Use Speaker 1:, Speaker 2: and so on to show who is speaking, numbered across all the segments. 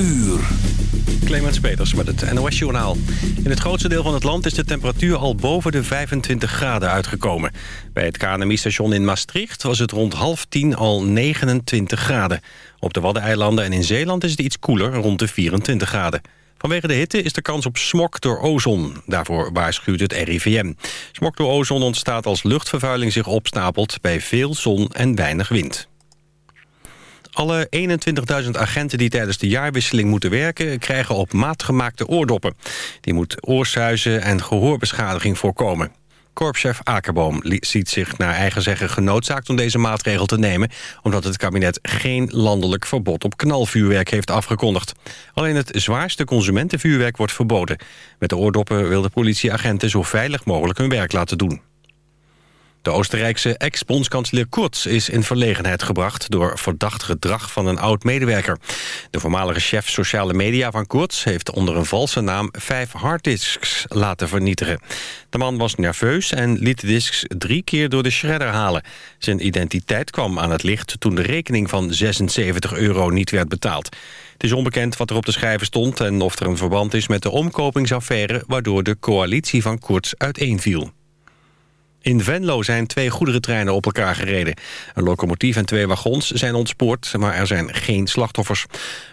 Speaker 1: uur.
Speaker 2: Clemens Peters met het NOS-journaal. In het grootste deel van het land is de temperatuur al boven de 25 graden uitgekomen. Bij het KNMI-station in Maastricht was het rond half tien al 29 graden. Op de Waddeneilanden en in Zeeland is het iets koeler, rond de 24 graden. Vanwege de hitte is de kans op smok door ozon. Daarvoor waarschuwt het RIVM. Smok door ozon ontstaat als luchtvervuiling zich opstapelt... bij veel zon en weinig wind. Alle 21.000 agenten die tijdens de jaarwisseling moeten werken... krijgen op maat gemaakte oordoppen. Die moet oorsuizen en gehoorbeschadiging voorkomen. Korpschef Akerboom ziet zich naar eigen zeggen genoodzaakt om deze maatregel te nemen... omdat het kabinet geen landelijk verbod op knalvuurwerk heeft afgekondigd. Alleen het zwaarste consumentenvuurwerk wordt verboden. Met de oordoppen wil de politieagenten zo veilig mogelijk hun werk laten doen. De Oostenrijkse ex-bondskanselier Kurz is in verlegenheid gebracht... door verdacht gedrag van een oud-medewerker. De voormalige chef sociale media van Kurz heeft onder een valse naam... vijf harddisks laten vernietigen. De man was nerveus en liet de disks drie keer door de shredder halen. Zijn identiteit kwam aan het licht toen de rekening van 76 euro niet werd betaald. Het is onbekend wat er op de schijven stond... en of er een verband is met de omkopingsaffaire... waardoor de coalitie van Kurz uiteenviel. In Venlo zijn twee goederentreinen op elkaar gereden. Een locomotief en twee wagons zijn ontspoord, maar er zijn geen slachtoffers.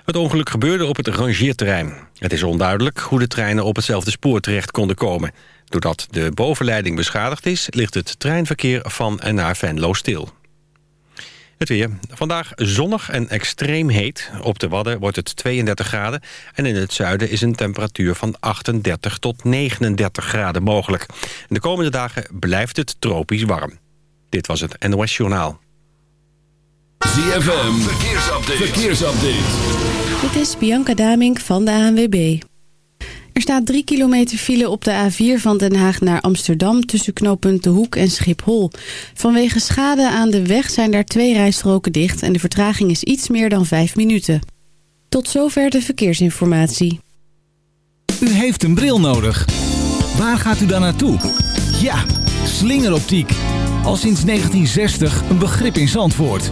Speaker 2: Het ongeluk gebeurde op het rangeerterrein. Het is onduidelijk hoe de treinen op hetzelfde spoor terecht konden komen. Doordat de bovenleiding beschadigd is, ligt het treinverkeer van en naar Venlo stil. Het weer. Vandaag zonnig en extreem heet. Op de Wadden wordt het 32 graden. En in het zuiden is een temperatuur van 38 tot 39 graden mogelijk. de komende dagen blijft het tropisch warm. Dit was het NOS Journaal.
Speaker 1: ZFM. Verkeersupdate. Verkeersupdate.
Speaker 3: Dit is Bianca Damink van de ANWB. Er staat 3 kilometer file op de A4 van Den Haag naar Amsterdam... tussen knooppunt De Hoek en Schiphol. Vanwege schade aan de weg zijn daar twee rijstroken dicht... en de vertraging is iets meer dan 5 minuten. Tot zover de verkeersinformatie.
Speaker 4: U heeft een bril nodig. Waar gaat u dan naartoe? Ja, slingeroptiek. Al sinds 1960 een begrip in Zandvoort.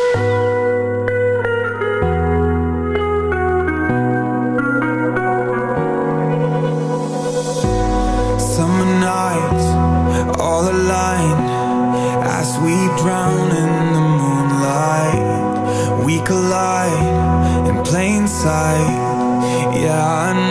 Speaker 5: Collide in plain sight. Yeah, I know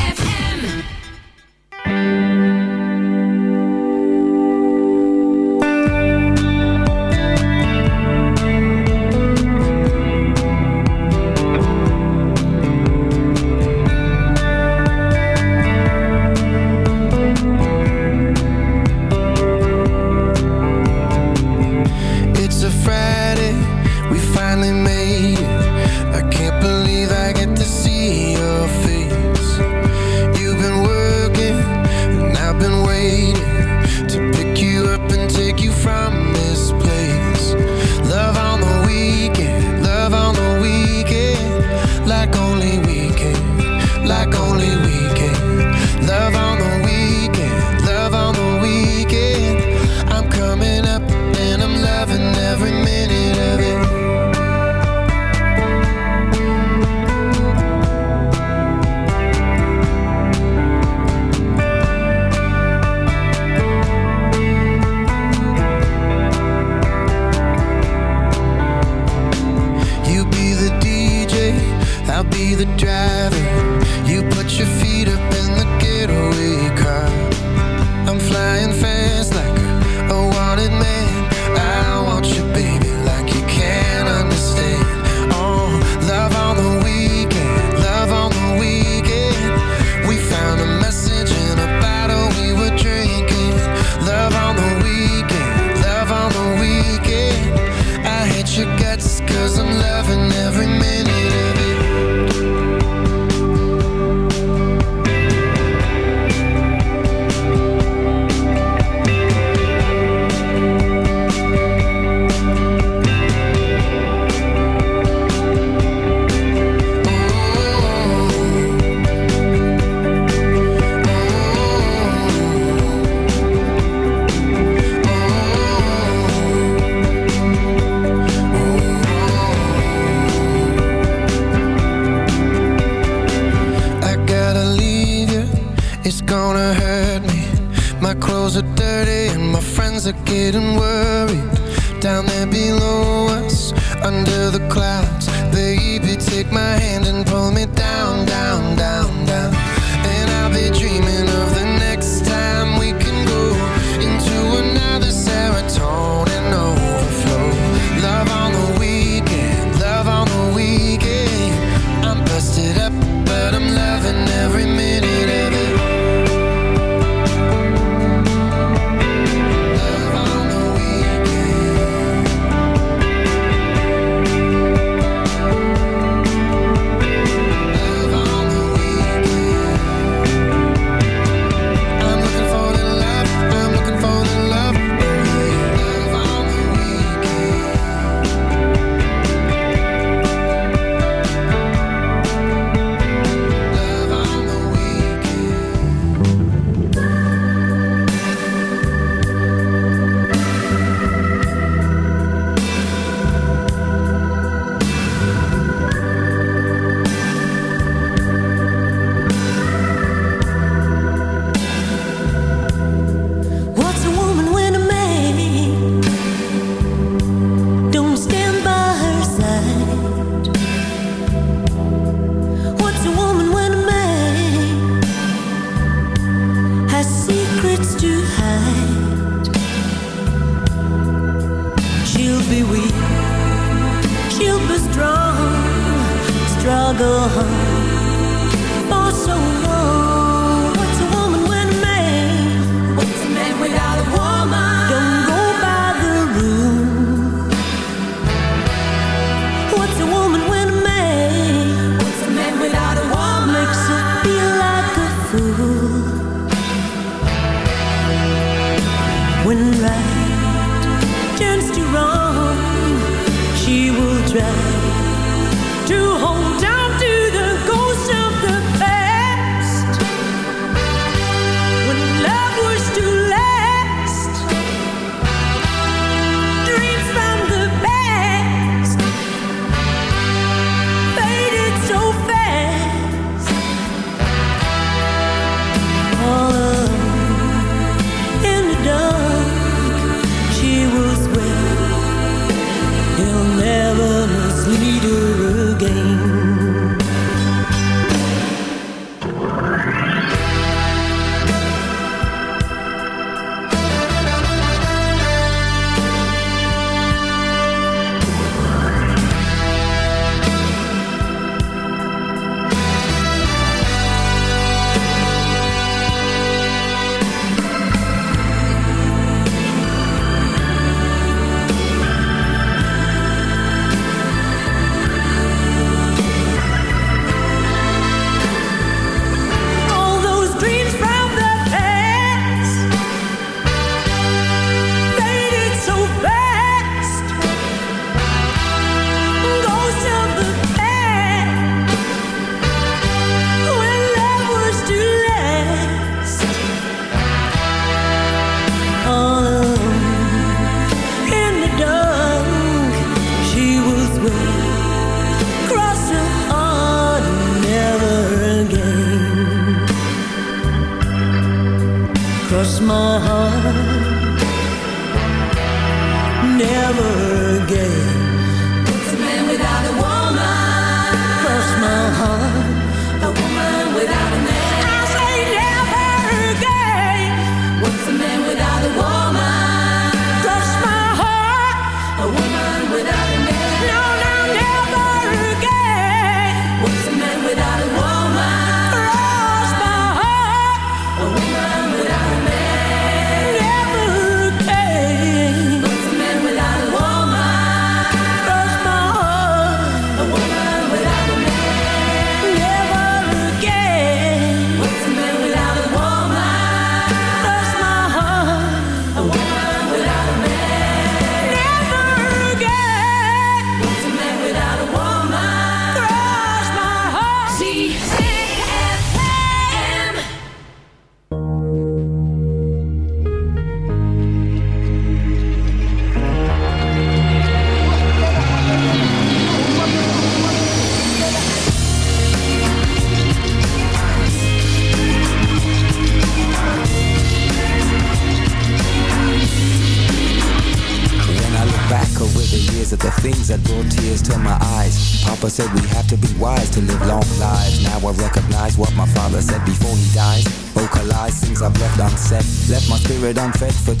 Speaker 6: I'm
Speaker 7: fed faut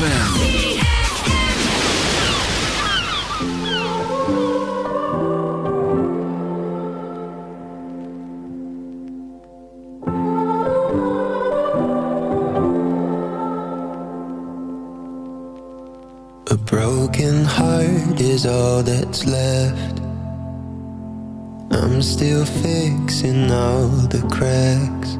Speaker 8: ZFM.
Speaker 9: A
Speaker 6: broken heart is all that's left I'm still fixing all the cracks